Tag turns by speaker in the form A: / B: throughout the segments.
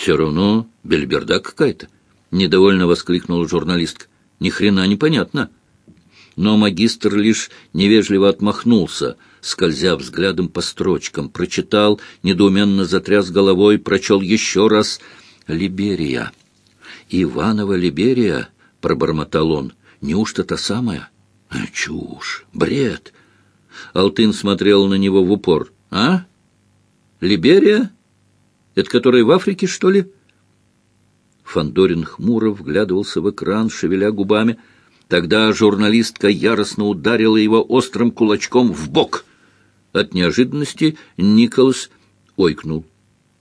A: Все равно бельберда какая-то. Недовольно воскликнула журналистка. Ни хрена непонятно. Но магистр лишь невежливо отмахнулся, скользя взглядом по строчкам, прочитал, недоуменно затряс головой, прочел еще раз «Либерия». «Иванова Либерия», — пробормотал он, — «неужто та самая?» «Чушь! Бред!» Алтын смотрел на него в упор. «А? Либерия? Это которая в Африке, что ли?» Фандорин хмуро вглядывался в экран, шевеля губами. Тогда журналистка яростно ударила его острым кулачком в бок. От неожиданности Николас ойкнул.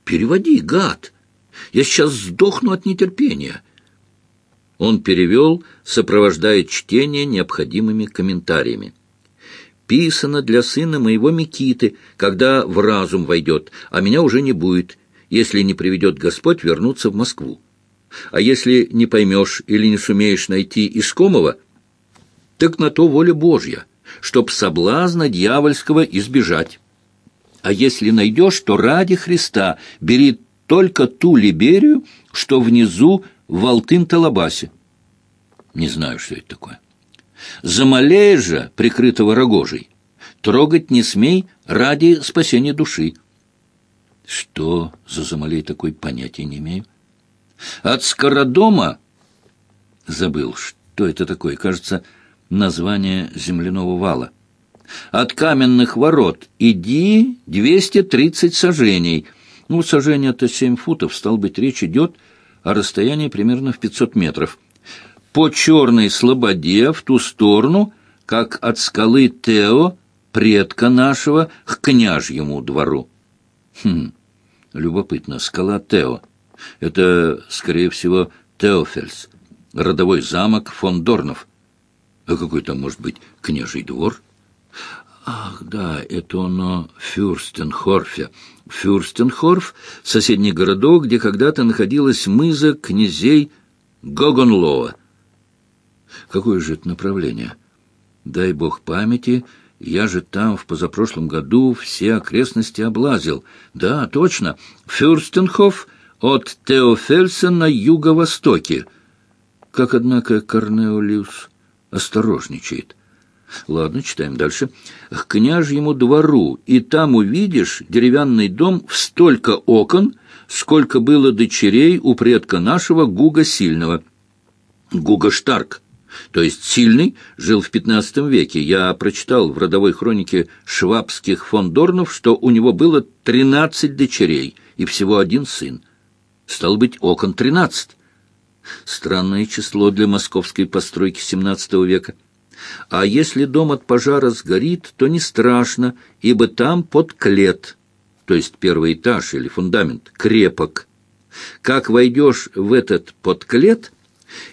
A: «Переводи, гад! Я сейчас сдохну от нетерпения!» Он перевел, сопровождая чтение необходимыми комментариями. «Писано для сына моего Микиты, когда в разум войдет, а меня уже не будет, если не приведет Господь вернуться в Москву. А если не поймешь или не сумеешь найти искомого, так на то воля Божья, чтоб соблазна дьявольского избежать. А если найдешь, то ради Христа бери только ту либерию, что внизу в Алтын-Талабасе. Не знаю, что это такое. Замалея же, прикрытого рогожей, трогать не смей ради спасения души. Что за Замалей такой, понятия не имею. От Скородома забыл, что это такое, кажется, название земляного вала. От каменных ворот иди двести тридцать сажений. Ну, сажение-то семь футов, стал быть, речь идет а расстояние примерно в 500 метров. По черной слободе в ту сторону, как от скалы Тео, предка нашего, к княжьему двору. Хм, любопытно, скала Тео. Это, скорее всего, Теофельс, родовой замок фон Дорнов. А какой там может быть княжий двор? Ах, да, это оно Фюрстенхорфе. Фюрстенхорф — соседний городок, где когда-то находилась мыза князей Гогонлоа. Какое же это направление? Дай бог памяти, я же там в позапрошлом году все окрестности облазил. Да, точно, Фюрстенхоф от Теофельса на юго-востоке. Как, однако, Корнеолиус осторожничает. Ладно, читаем дальше. К княжьему двору, и там увидишь деревянный дом в столько окон, сколько было дочерей у предка нашего Гуга Сильного. Гуга Штарк, то есть Сильный, жил в XV веке. Я прочитал в родовой хронике швабских фондорнов, что у него было тринадцать дочерей и всего один сын. Стал быть, окон тринадцать. Странное число для московской постройки XVII века. А если дом от пожара сгорит, то не страшно, ибо там подклет, то есть первый этаж или фундамент, крепок. Как войдешь в этот подклет,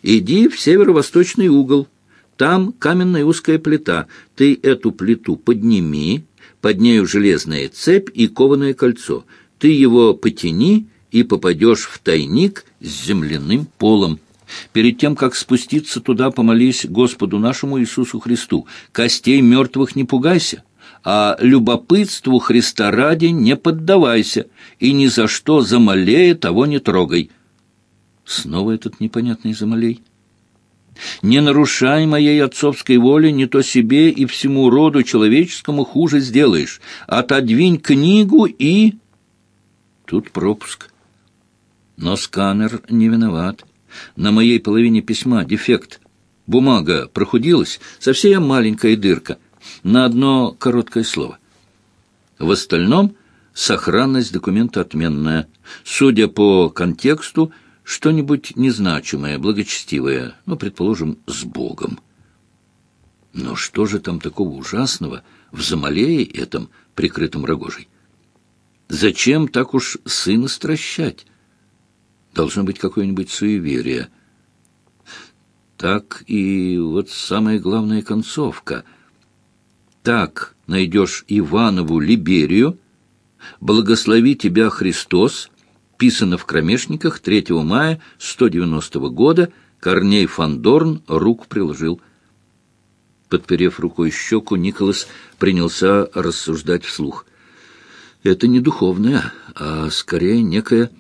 A: иди в северо-восточный угол. Там каменная узкая плита. Ты эту плиту подними, под нею железная цепь и кованое кольцо. Ты его потяни и попадешь в тайник с земляным полом. Перед тем, как спуститься туда, помолись Господу нашему Иисусу Христу. Костей мертвых не пугайся, а любопытству Христа ради не поддавайся, и ни за что замалея того не трогай. Снова этот непонятный замалей. Не нарушай моей отцовской воли, не то себе и всему роду человеческому хуже сделаешь. Отодвинь книгу и... Тут пропуск. Но сканер не виноват. На моей половине письма дефект. Бумага прохудилась, совсем маленькая дырка. На одно короткое слово. В остальном сохранность документа отменная. Судя по контексту, что-нибудь незначимое, благочестивое, ну, предположим, с Богом. Но что же там такого ужасного в Замалее этом, прикрытом рогожей? Зачем так уж сына стращать? Должно быть какое-нибудь суеверие. Так и вот самая главная концовка. Так найдешь Иванову Либерию, «Благослови тебя, Христос», писано в Кромешниках 3 мая 190 года, Корней Фандорн рук приложил. Подперев рукой щеку, Николас принялся рассуждать вслух. «Это не духовное, а скорее некое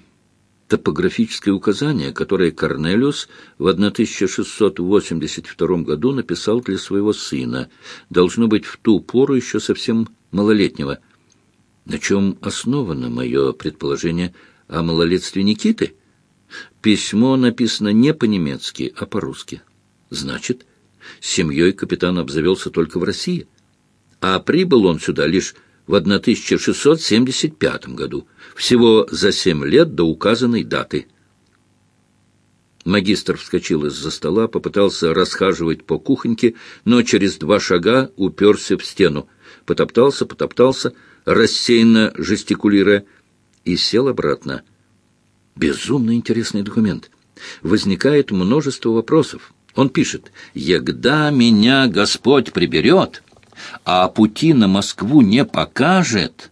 A: топографическое указание, которое Корнелиус в 1682 году написал для своего сына, должно быть в ту пору еще совсем малолетнего. На чем основано мое предположение о малолетстве Никиты? Письмо написано не по-немецки, а по-русски. Значит, семьей капитан обзавелся только в России, а прибыл он сюда лишь в 1675 году, всего за семь лет до указанной даты. Магистр вскочил из-за стола, попытался расхаживать по кухоньке, но через два шага уперся в стену. Потоптался, потоптался, рассеянно жестикулируя, и сел обратно. Безумно интересный документ. Возникает множество вопросов. Он пишет, «Егда меня Господь приберет, а пути на Москву не покажет».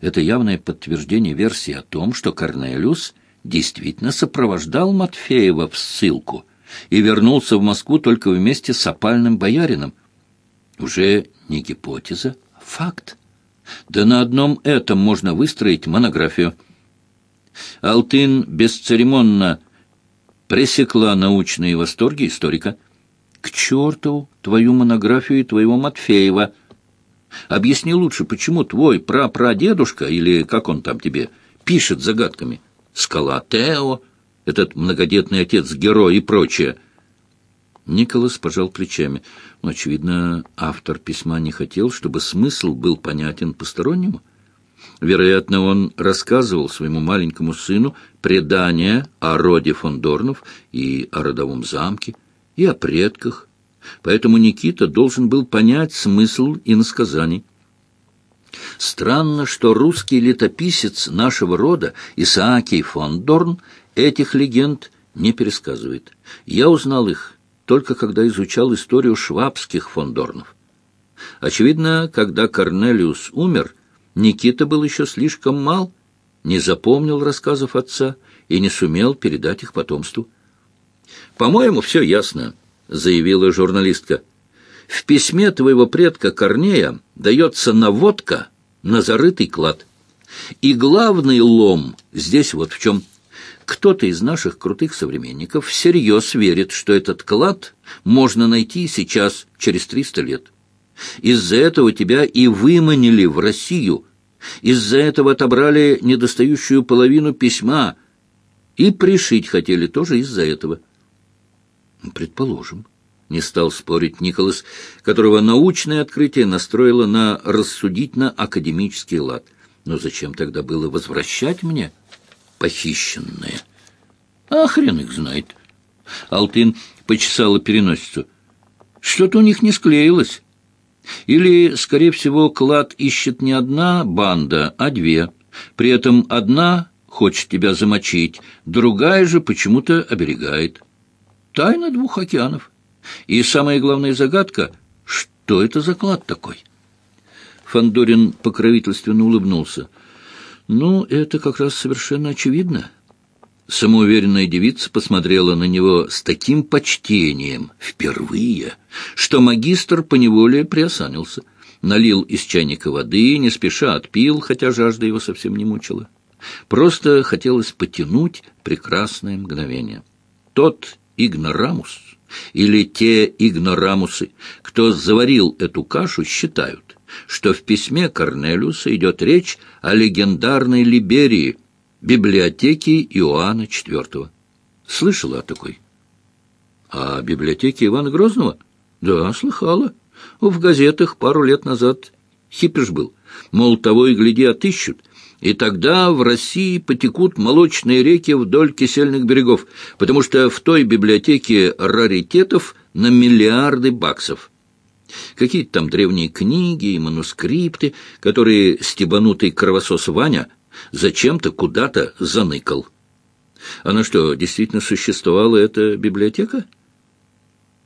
A: Это явное подтверждение версии о том, что Корнелиус действительно сопровождал Матфеева в ссылку и вернулся в Москву только вместе с опальным боярином. Уже не гипотеза, а факт. Да на одном этом можно выстроить монографию. Алтын бесцеремонно пресекла научные восторги историка. «К черту твою монографию и твоего Матфеева!» Объясни лучше, почему твой прапрадедушка, или как он там тебе, пишет загадками. Скала Тео, этот многодетный отец-герой и прочее. Николас пожал плечами. Но, очевидно, автор письма не хотел, чтобы смысл был понятен постороннему. Вероятно, он рассказывал своему маленькому сыну предания о роде фон Дорнов и о родовом замке, и о предках, поэтому Никита должен был понять смысл иносказаний. Странно, что русский летописец нашего рода Исаакий фон Дорн этих легенд не пересказывает. Я узнал их только когда изучал историю швабских фон Дорнов. Очевидно, когда Корнелиус умер, Никита был еще слишком мал, не запомнил рассказов отца и не сумел передать их потомству. «По-моему, все ясно», — заявила журналистка. «В письме твоего предка Корнея дается наводка на зарытый клад. И главный лом здесь вот в чем. Кто-то из наших крутых современников всерьез верит, что этот клад можно найти сейчас, через триста лет. Из-за этого тебя и выманили в Россию, из-за этого отобрали недостающую половину письма и пришить хотели тоже из-за этого. Предположим. Не стал спорить Николас, которого научное открытие настроило на рассудительно-академический лад. Но зачем тогда было возвращать мне похищенное? А хрен их знает. Алтын почесала переносицу. Что-то у них не склеилось. Или, скорее всего, клад ищет не одна банда, а две. При этом одна хочет тебя замочить, другая же почему-то оберегает. Тайна двух океанов. И самая главная загадка — что это за клад такой? Фандорин покровительственно улыбнулся. «Ну, это как раз совершенно очевидно». Самоуверенная девица посмотрела на него с таким почтением впервые, что магистр поневоле приосанился. Налил из чайника воды, не спеша отпил, хотя жажда его совсем не мучила. Просто хотелось потянуть прекрасное мгновение. Тот игнорамус или те игнорамусы, кто заварил эту кашу, считают, что в письме Корнелиуса идет речь о легендарной Либерии – библиотеки Иоанна IV. Слышала о такой? А библиотеке Ивана Грозного? Да, слыхала. В газетах пару лет назад хипиш был. Мол, того и гляди отыщут. И тогда в России потекут молочные реки вдоль кисельных берегов, потому что в той библиотеке раритетов на миллиарды баксов. Какие-то там древние книги и манускрипты, которые стебанутый кровосос Ваня зачем-то куда-то заныкал. Она что, действительно существовала эта библиотека?